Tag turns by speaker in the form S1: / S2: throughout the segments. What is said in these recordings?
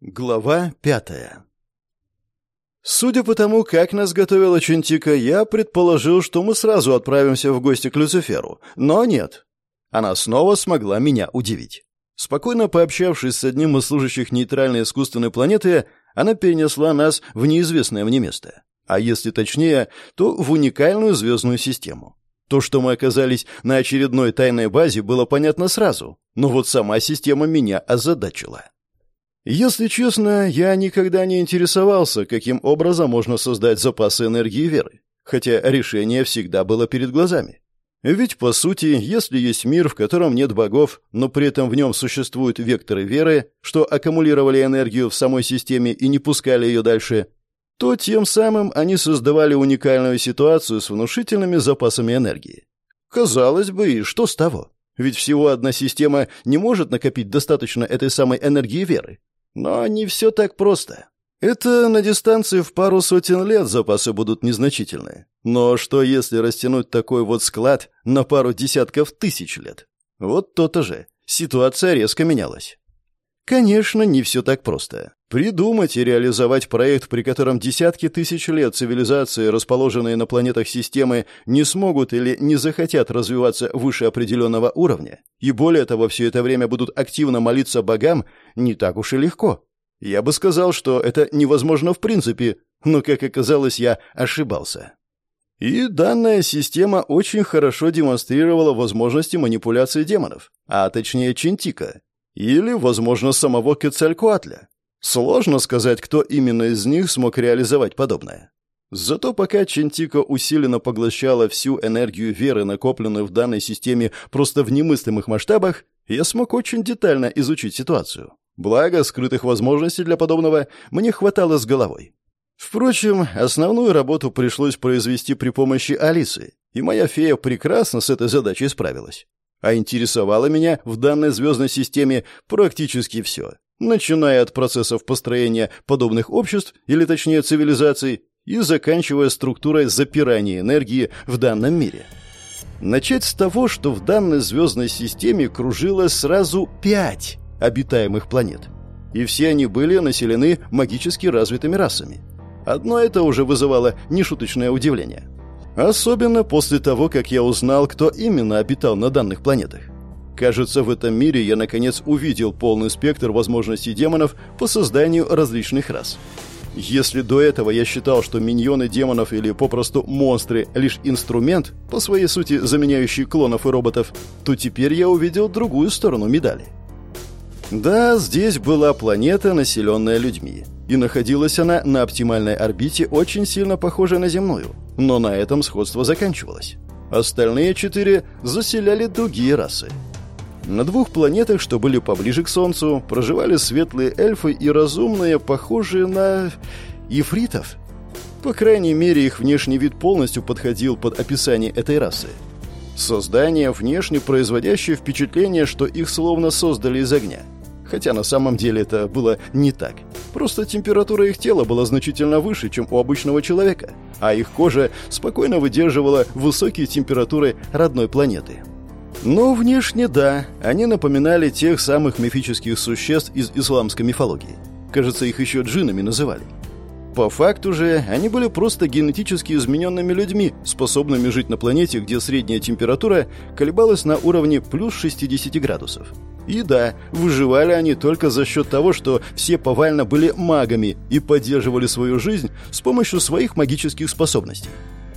S1: Глава пятая Судя по тому, как нас готовила Чентика, я предположил, что мы сразу отправимся в гости к Люциферу. Но нет. Она снова смогла меня удивить. Спокойно пообщавшись с одним из служащих нейтральной искусственной планеты, она перенесла нас в неизвестное мне место. А если точнее, то в уникальную звездную систему. То, что мы оказались на очередной тайной базе, было понятно сразу. Но вот сама система меня озадачила. Если честно, я никогда не интересовался, каким образом можно создать запасы энергии веры, хотя решение всегда было перед глазами. Ведь, по сути, если есть мир, в котором нет богов, но при этом в нем существуют векторы веры, что аккумулировали энергию в самой системе и не пускали ее дальше, то тем самым они создавали уникальную ситуацию с внушительными запасами энергии. Казалось бы, и что с того? Ведь всего одна система не может накопить достаточно этой самой энергии веры. Но не все так просто. Это на дистанции в пару сотен лет запасы будут незначительные. Но что если растянуть такой вот склад на пару десятков тысяч лет? Вот то-то же. Ситуация резко менялась. Конечно, не все так просто. Придумать и реализовать проект, при котором десятки тысяч лет цивилизации, расположенные на планетах системы, не смогут или не захотят развиваться выше определенного уровня, и более того, все это время будут активно молиться богам, не так уж и легко. Я бы сказал, что это невозможно в принципе, но, как оказалось, я ошибался. И данная система очень хорошо демонстрировала возможности манипуляции демонов, а точнее Чентика, или, возможно, самого Кецалькуатля. Сложно сказать, кто именно из них смог реализовать подобное. Зато пока Чентико усиленно поглощала всю энергию веры, накопленную в данной системе просто в немыслимых масштабах, я смог очень детально изучить ситуацию. Благо, скрытых возможностей для подобного мне хватало с головой. Впрочем, основную работу пришлось произвести при помощи Алисы, и моя фея прекрасно с этой задачей справилась. А интересовало меня в данной звездной системе практически все, начиная от процессов построения подобных обществ, или точнее цивилизаций, и заканчивая структурой запирания энергии в данном мире. Начать с того, что в данной звездной системе кружило сразу пять обитаемых планет. И все они были населены магически развитыми расами. Одно это уже вызывало нешуточное удивление – Особенно после того, как я узнал, кто именно обитал на данных планетах. Кажется, в этом мире я наконец увидел полный спектр возможностей демонов по созданию различных рас. Если до этого я считал, что миньоны демонов или попросту монстры – лишь инструмент, по своей сути заменяющий клонов и роботов, то теперь я увидел другую сторону медали. Да, здесь была планета, населенная людьми. И находилась она на оптимальной орбите, очень сильно похожей на земную – но на этом сходство заканчивалось. Остальные четыре заселяли другие расы. На двух планетах, что были поближе к Солнцу, проживали светлые эльфы и разумные, похожие на... ифритов. По крайней мере, их внешний вид полностью подходил под описание этой расы. Создание, внешне производящее впечатление, что их словно создали из огня – Хотя на самом деле это было не так. Просто температура их тела была значительно выше, чем у обычного человека, а их кожа спокойно выдерживала высокие температуры родной планеты. Но внешне да, они напоминали тех самых мифических существ из исламской мифологии. Кажется, их еще джинами называли. По факту же, они были просто генетически измененными людьми, способными жить на планете, где средняя температура колебалась на уровне плюс 60 градусов. И да, выживали они только за счет того, что все повально были магами и поддерживали свою жизнь с помощью своих магических способностей.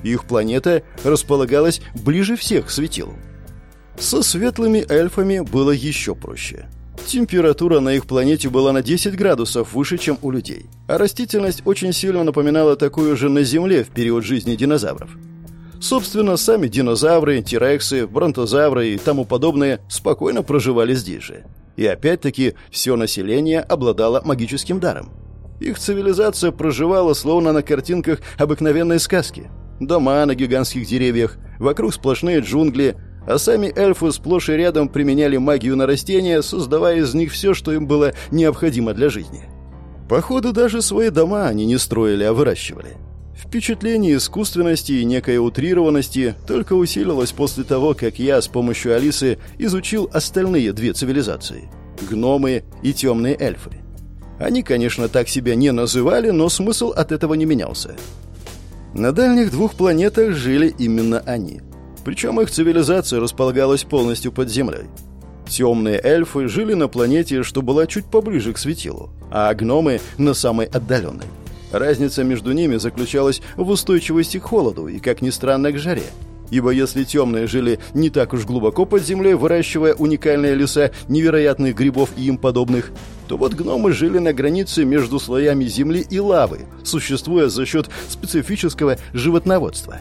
S1: Их планета располагалась ближе всех к светилу. Со светлыми эльфами было еще проще. Температура на их планете была на 10 градусов выше, чем у людей, а растительность очень сильно напоминала такую же на Земле в период жизни динозавров. Собственно, сами динозавры, тирексы, бронтозавры и тому подобное спокойно проживали здесь же. И опять-таки все население обладало магическим даром. Их цивилизация проживала словно на картинках обыкновенной сказки. Дома на гигантских деревьях, вокруг сплошные джунгли, а сами эльфы сплошь и рядом применяли магию на растения, создавая из них все, что им было необходимо для жизни. Походу, даже свои дома они не строили, а выращивали. Впечатление искусственности и некой утрированности только усилилось после того, как я с помощью Алисы изучил остальные две цивилизации – гномы и темные эльфы. Они, конечно, так себя не называли, но смысл от этого не менялся. На дальних двух планетах жили именно они. Причем их цивилизация располагалась полностью под землей. Темные эльфы жили на планете, что была чуть поближе к светилу, а гномы — на самой отдаленной. Разница между ними заключалась в устойчивости к холоду и, как ни странно, к жаре. Ибо если темные жили не так уж глубоко под землей, выращивая уникальные леса невероятных грибов и им подобных, то вот гномы жили на границе между слоями земли и лавы, существуя за счет специфического животноводства.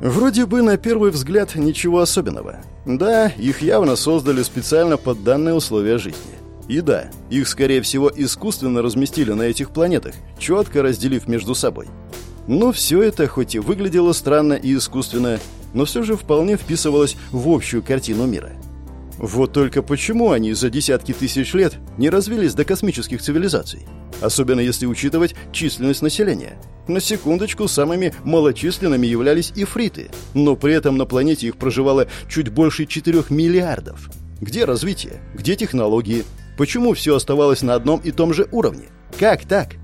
S1: Вроде бы на первый взгляд ничего особенного. Да, их явно создали специально под данные условия жизни. И да, их, скорее всего, искусственно разместили на этих планетах, четко разделив между собой. Но все это, хоть и выглядело странно и искусственно, но все же вполне вписывалось в общую картину мира. Вот только почему они за десятки тысяч лет не развились до космических цивилизаций? Особенно если учитывать численность населения. На секундочку, самыми малочисленными являлись ифриты, но при этом на планете их проживало чуть больше 4 миллиардов. Где развитие? Где технологии? Почему все оставалось на одном и том же уровне? Как так?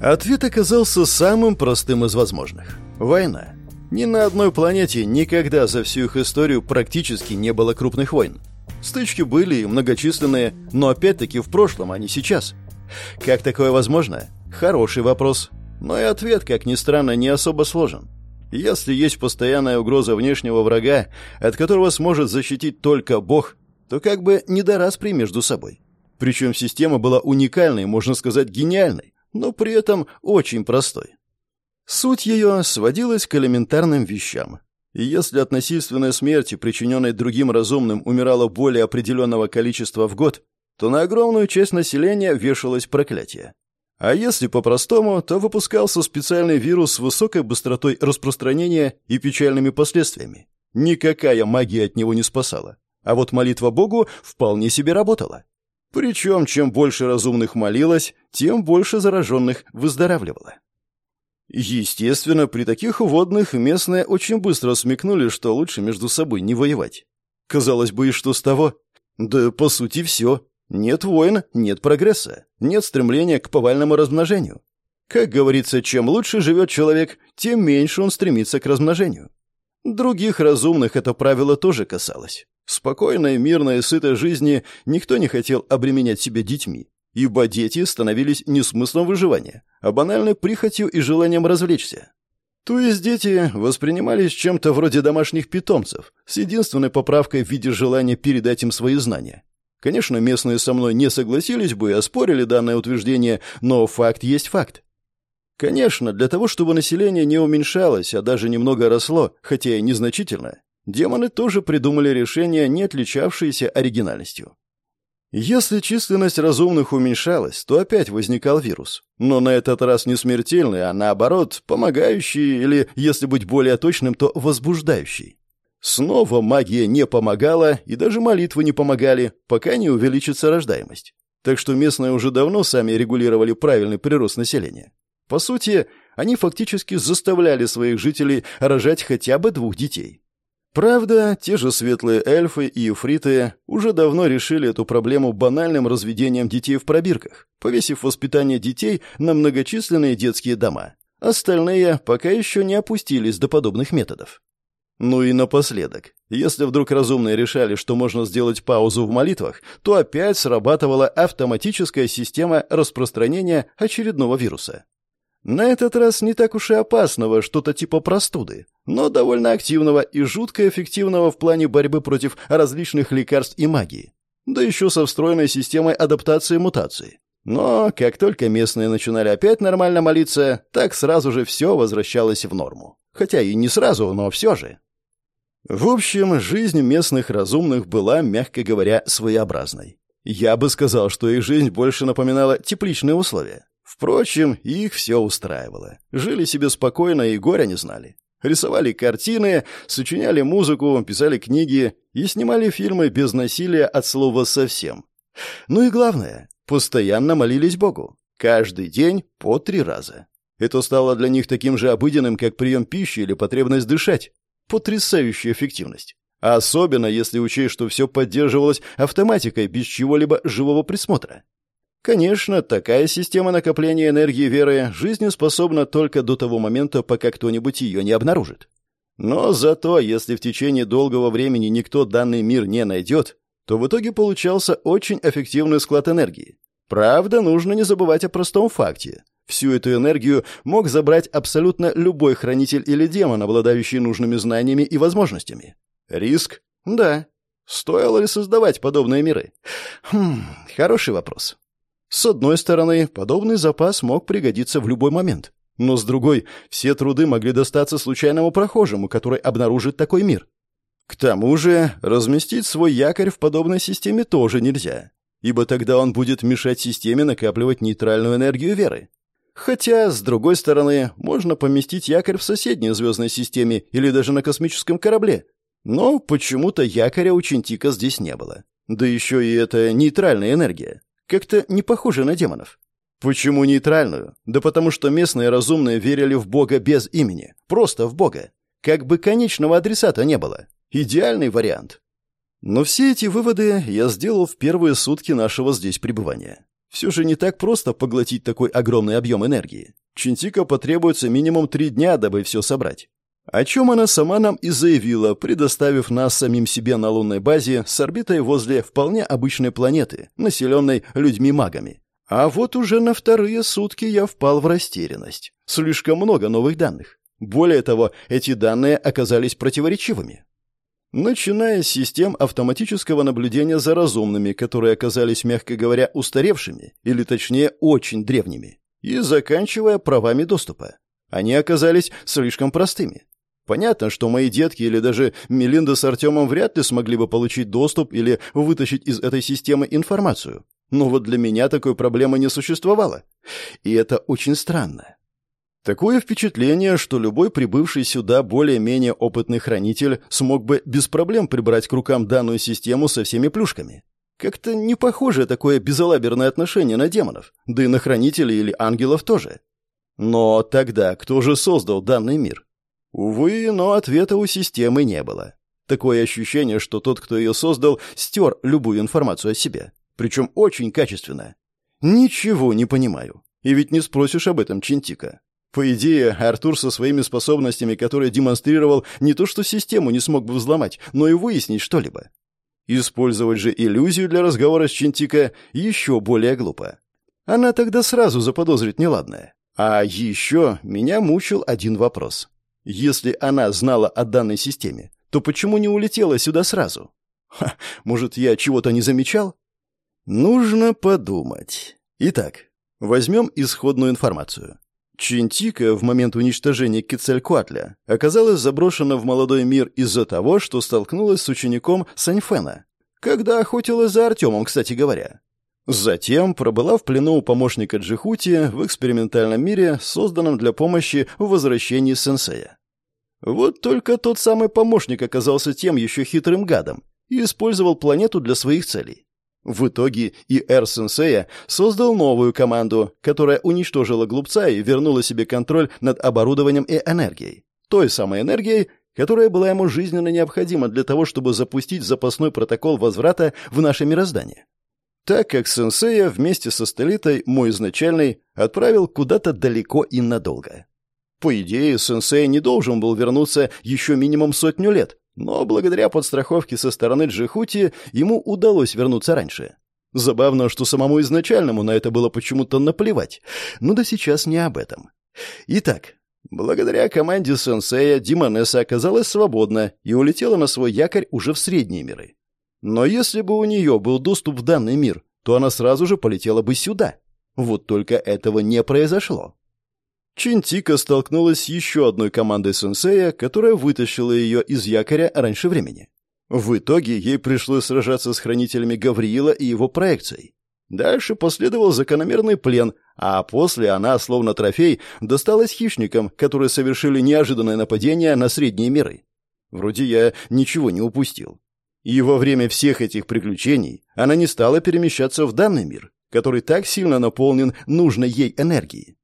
S1: Ответ оказался самым простым из возможных. Война. Ни на одной планете никогда за всю их историю практически не было крупных войн. Стычки были многочисленные, но опять-таки в прошлом, а не сейчас. Как такое возможно? Хороший вопрос. Но и ответ, как ни странно, не особо сложен. Если есть постоянная угроза внешнего врага, от которого сможет защитить только Бог, то как бы не до распри между собой. Причем система была уникальной, можно сказать, гениальной, но при этом очень простой. Суть ее сводилась к элементарным вещам. И если от насильственной смерти, причиненной другим разумным, умирало более определенного количества в год, то на огромную часть населения вешалось проклятие. А если по-простому, то выпускался специальный вирус с высокой быстротой распространения и печальными последствиями. Никакая магия от него не спасала. А вот молитва Богу вполне себе работала. Причем, чем больше разумных молилось, тем больше зараженных выздоравливало. Естественно, при таких водных местные очень быстро смекнули, что лучше между собой не воевать. Казалось бы, и что с того? Да, по сути, все. Нет войн, нет прогресса, нет стремления к повальному размножению. Как говорится, чем лучше живет человек, тем меньше он стремится к размножению. Других разумных это правило тоже касалось. Спокойной, мирной, сытой жизни никто не хотел обременять себя детьми, ибо дети становились не смыслом выживания, а банальной прихотью и желанием развлечься. То есть дети воспринимались чем-то вроде домашних питомцев, с единственной поправкой в виде желания передать им свои знания. Конечно, местные со мной не согласились бы и оспорили данное утверждение, но факт есть факт. Конечно, для того, чтобы население не уменьшалось, а даже немного росло, хотя и незначительно, демоны тоже придумали решение, не отличавшееся оригинальностью. Если численность разумных уменьшалась, то опять возникал вирус. Но на этот раз не смертельный, а наоборот, помогающий или, если быть более точным, то возбуждающий. Снова магия не помогала, и даже молитвы не помогали, пока не увеличится рождаемость. Так что местные уже давно сами регулировали правильный прирост населения. По сути, они фактически заставляли своих жителей рожать хотя бы двух детей. Правда, те же светлые эльфы и эфриты уже давно решили эту проблему банальным разведением детей в пробирках, повесив воспитание детей на многочисленные детские дома. Остальные пока еще не опустились до подобных методов. Ну и напоследок, если вдруг разумные решали, что можно сделать паузу в молитвах, то опять срабатывала автоматическая система распространения очередного вируса. На этот раз не так уж и опасного, что-то типа простуды, но довольно активного и жутко эффективного в плане борьбы против различных лекарств и магии. Да еще со встроенной системой адаптации мутаций. Но как только местные начинали опять нормально молиться, так сразу же все возвращалось в норму. Хотя и не сразу, но все же. В общем, жизнь местных разумных была, мягко говоря, своеобразной. Я бы сказал, что их жизнь больше напоминала тепличные условия. Впрочем, их все устраивало. Жили себе спокойно и горя не знали. Рисовали картины, сочиняли музыку, писали книги и снимали фильмы без насилия от слова совсем. Ну и главное, постоянно молились Богу. Каждый день по три раза. Это стало для них таким же обыденным, как прием пищи или потребность дышать. Потрясающая эффективность. Особенно если учесть, что все поддерживалось автоматикой без чего-либо живого присмотра. Конечно, такая система накопления энергии веры жизнеспособна только до того момента, пока кто-нибудь ее не обнаружит. Но зато, если в течение долгого времени никто данный мир не найдет, то в итоге получался очень эффективный склад энергии. Правда, нужно не забывать о простом факте. Всю эту энергию мог забрать абсолютно любой хранитель или демон, обладающий нужными знаниями и возможностями. Риск? Да. Стоило ли создавать подобные миры? Хм, хороший вопрос. С одной стороны, подобный запас мог пригодиться в любой момент. Но с другой, все труды могли достаться случайному прохожему, который обнаружит такой мир. К тому же, разместить свой якорь в подобной системе тоже нельзя, ибо тогда он будет мешать системе накапливать нейтральную энергию веры. Хотя, с другой стороны, можно поместить якорь в соседней звездной системе или даже на космическом корабле. Но почему-то якоря у Чинтика здесь не было. Да еще и это нейтральная энергия. Как-то не похоже на демонов. Почему нейтральную? Да потому что местные разумные верили в Бога без имени. Просто в Бога. Как бы конечного адресата не было. Идеальный вариант. Но все эти выводы я сделал в первые сутки нашего здесь пребывания. Все же не так просто поглотить такой огромный объем энергии. Чинтика потребуется минимум три дня, дабы все собрать. О чем она сама нам и заявила, предоставив нас самим себе на лунной базе с орбитой возле вполне обычной планеты, населенной людьми-магами. А вот уже на вторые сутки я впал в растерянность. Слишком много новых данных. Более того, эти данные оказались противоречивыми. Начиная с систем автоматического наблюдения за разумными, которые оказались, мягко говоря, устаревшими, или точнее, очень древними, и заканчивая правами доступа. Они оказались слишком простыми. Понятно, что мои детки или даже Мелинда с Артемом вряд ли смогли бы получить доступ или вытащить из этой системы информацию. Но вот для меня такой проблемы не существовало. И это очень странно. Такое впечатление, что любой прибывший сюда более-менее опытный хранитель смог бы без проблем прибрать к рукам данную систему со всеми плюшками. Как-то не похоже такое безалаберное отношение на демонов, да и на хранителей или ангелов тоже. Но тогда кто же создал данный мир? Увы, но ответа у системы не было. Такое ощущение, что тот, кто ее создал, стер любую информацию о себе. Причем очень качественно. Ничего не понимаю. И ведь не спросишь об этом Чинтика. По идее, Артур со своими способностями, которые демонстрировал, не то что систему не смог бы взломать, но и выяснить что-либо. Использовать же иллюзию для разговора с Чинтика еще более глупо. Она тогда сразу заподозрит неладное. А еще меня мучил один вопрос. Если она знала о данной системе, то почему не улетела сюда сразу? Ха, может, я чего-то не замечал? Нужно подумать. Итак, возьмем исходную информацию. Чинтика в момент уничтожения Кицелькуатля оказалась заброшена в молодой мир из-за того, что столкнулась с учеником Саньфена, когда охотилась за Артемом, кстати говоря. Затем пробыла в плену у помощника Джихути в экспериментальном мире, созданном для помощи в возвращении сенсея. Вот только тот самый помощник оказался тем еще хитрым гадом и использовал планету для своих целей. В итоге и Эр-сенсея создал новую команду, которая уничтожила глупца и вернула себе контроль над оборудованием и энергией. Той самой энергией, которая была ему жизненно необходима для того, чтобы запустить запасной протокол возврата в наше мироздание так как сенсея вместе со Стелитой, мой изначальный, отправил куда-то далеко и надолго. По идее, сенсей не должен был вернуться еще минимум сотню лет, но благодаря подстраховке со стороны Джихути ему удалось вернуться раньше. Забавно, что самому изначальному на это было почему-то наплевать, но да сейчас не об этом. Итак, благодаря команде сенсея Димонеса оказалась свободна и улетела на свой якорь уже в средние миры. Но если бы у нее был доступ в данный мир, то она сразу же полетела бы сюда. Вот только этого не произошло. Чинтика столкнулась с еще одной командой сенсея, которая вытащила ее из якоря раньше времени. В итоге ей пришлось сражаться с хранителями Гавриила и его проекцией. Дальше последовал закономерный плен, а после она, словно трофей, досталась хищникам, которые совершили неожиданное нападение на средние миры. Вроде я ничего не упустил. И во время всех этих приключений она не стала перемещаться в данный мир, который так сильно наполнен нужной ей энергией.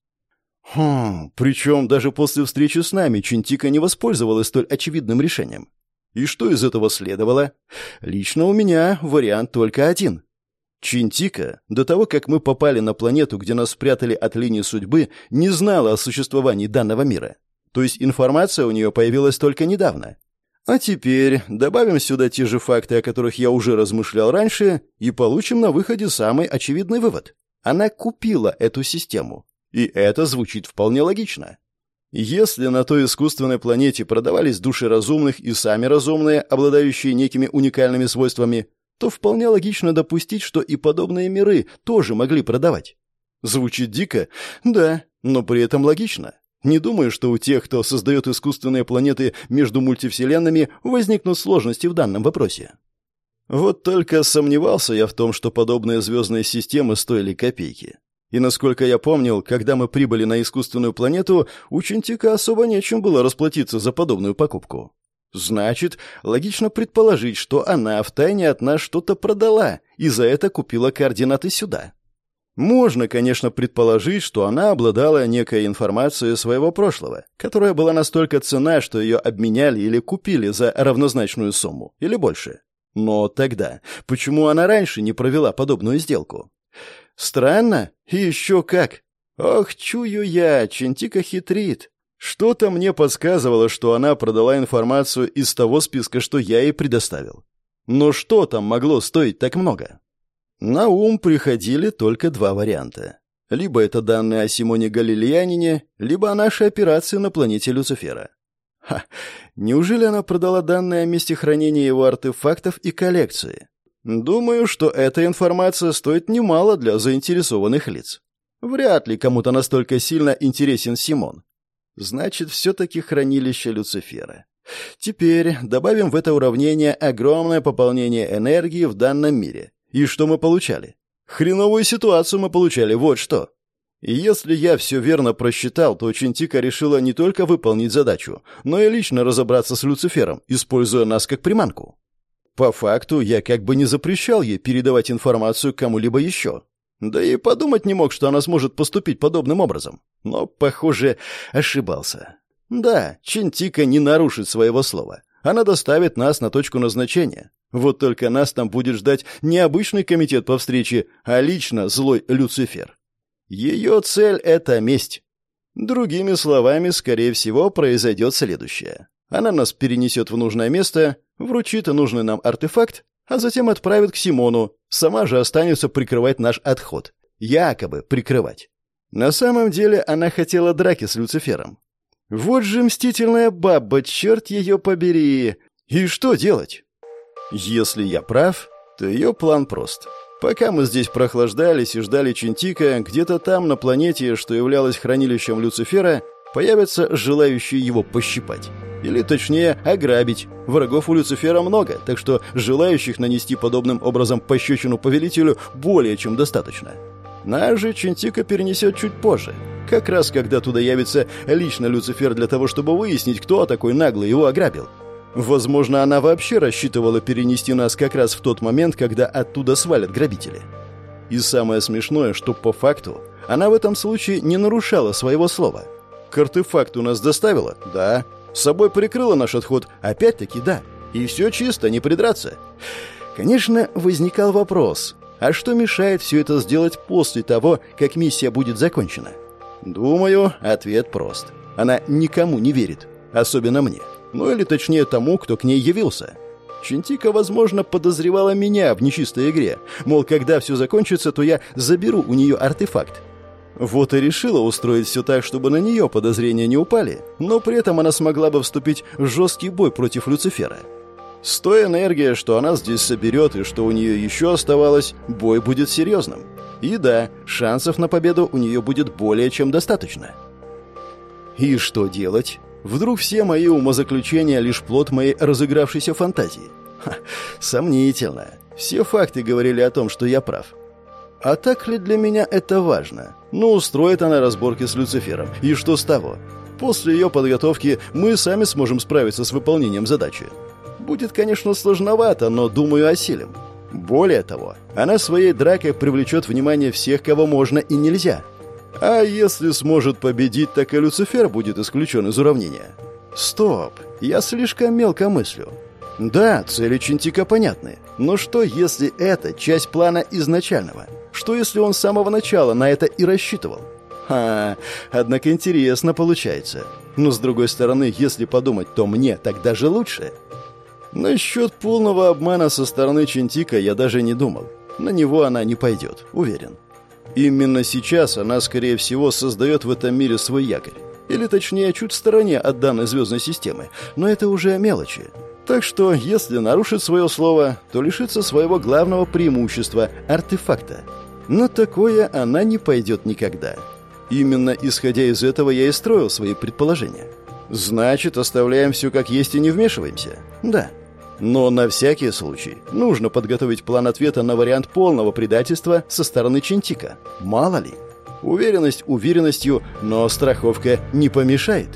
S1: Хм, причем даже после встречи с нами Чинтика не воспользовалась столь очевидным решением. И что из этого следовало? Лично у меня вариант только один. Чинтика, до того, как мы попали на планету, где нас спрятали от линии судьбы, не знала о существовании данного мира. То есть информация у нее появилась только недавно. А теперь добавим сюда те же факты, о которых я уже размышлял раньше, и получим на выходе самый очевидный вывод. Она купила эту систему. И это звучит вполне логично. Если на той искусственной планете продавались души разумных и сами разумные, обладающие некими уникальными свойствами, то вполне логично допустить, что и подобные миры тоже могли продавать. Звучит дико? Да, но при этом логично. Не думаю, что у тех, кто создает искусственные планеты между мультивселенными, возникнут сложности в данном вопросе. Вот только сомневался я в том, что подобные звездные системы стоили копейки. И насколько я помнил, когда мы прибыли на искусственную планету, у Чентика особо нечем было расплатиться за подобную покупку. Значит, логично предположить, что она втайне от нас что-то продала и за это купила координаты сюда. Можно, конечно, предположить, что она обладала некой информацией своего прошлого, которая была настолько ценна, что ее обменяли или купили за равнозначную сумму, или больше. Но тогда почему она раньше не провела подобную сделку? Странно? И еще как. Ох, чую я, Чентика хитрит. Что-то мне подсказывало, что она продала информацию из того списка, что я ей предоставил. Но что там могло стоить так много? На ум приходили только два варианта. Либо это данные о Симоне Галилеянине, либо о нашей операции на планете Люцифера. Ха, неужели она продала данные о месте хранения его артефактов и коллекции? Думаю, что эта информация стоит немало для заинтересованных лиц. Вряд ли кому-то настолько сильно интересен Симон. Значит, все-таки хранилище Люцифера. Теперь добавим в это уравнение огромное пополнение энергии в данном мире. И что мы получали? Хреновую ситуацию мы получали, вот что. И если я все верно просчитал, то Чинтика решила не только выполнить задачу, но и лично разобраться с Люцифером, используя нас как приманку. По факту, я как бы не запрещал ей передавать информацию кому-либо еще. Да и подумать не мог, что она сможет поступить подобным образом. Но, похоже, ошибался. Да, Чинтика не нарушит своего слова. Она доставит нас на точку назначения. Вот только нас там будет ждать не обычный комитет по встрече, а лично злой Люцифер. Ее цель — это месть. Другими словами, скорее всего, произойдет следующее. Она нас перенесет в нужное место, вручит нужный нам артефакт, а затем отправит к Симону, сама же останется прикрывать наш отход. Якобы прикрывать. На самом деле она хотела драки с Люцифером. Вот же мстительная баба, черт ее побери! И что делать? Если я прав, то ее план прост. Пока мы здесь прохлаждались и ждали Чинтика, где-то там, на планете, что являлось хранилищем Люцифера, появятся желающие его пощипать. Или, точнее, ограбить. Врагов у Люцифера много, так что желающих нанести подобным образом пощечину повелителю более чем достаточно. Нас же Чинтика перенесет чуть позже. Как раз когда туда явится лично Люцифер для того, чтобы выяснить, кто такой наглый его ограбил. Возможно, она вообще рассчитывала перенести нас как раз в тот момент, когда оттуда свалят грабители. И самое смешное, что по факту она в этом случае не нарушала своего слова. К артефакту нас доставила? Да. С собой прикрыла наш отход? Опять-таки да. И все чисто, не придраться. Конечно, возникал вопрос, а что мешает все это сделать после того, как миссия будет закончена? Думаю, ответ прост. Она никому не верит, особенно мне. Ну или точнее тому, кто к ней явился. Чинтика, возможно, подозревала меня в нечистой игре. Мол, когда все закончится, то я заберу у нее артефакт. Вот и решила устроить все так, чтобы на нее подозрения не упали, но при этом она смогла бы вступить в жесткий бой против Люцифера. С той энергией, что она здесь соберет и что у нее еще оставалось, бой будет серьезным. И да, шансов на победу у нее будет более чем достаточно. И что делать? Вдруг все мои умозаключения лишь плод моей разыгравшейся фантазии? Ха, сомнительно. Все факты говорили о том, что я прав. А так ли для меня это важно? Ну, устроит она разборки с Люцифером. И что с того? После ее подготовки мы сами сможем справиться с выполнением задачи. Будет, конечно, сложновато, но, думаю, осилим. Более того, она своей дракой привлечет внимание всех, кого можно и нельзя. А если сможет победить, так и Люцифер будет исключен из уравнения. Стоп, я слишком мелко мыслю. Да, цели Чинтика понятны. Но что, если это часть плана изначального? Что, если он с самого начала на это и рассчитывал? Ха, однако интересно получается. Но с другой стороны, если подумать, то мне так даже лучше. Насчет полного обмана со стороны Чинтика я даже не думал. На него она не пойдет, уверен. Именно сейчас она, скорее всего, создает в этом мире свой якорь. Или точнее, чуть в стороне от данной звездной системы. Но это уже мелочи. Так что, если нарушит свое слово, то лишится своего главного преимущества – артефакта. Но такое она не пойдет никогда. Именно исходя из этого я и строил свои предположения. Значит, оставляем все как есть и не вмешиваемся? Да. Но на всякий случай нужно подготовить план ответа на вариант полного предательства со стороны Чентика. Мало ли. Уверенность уверенностью, но страховка не помешает.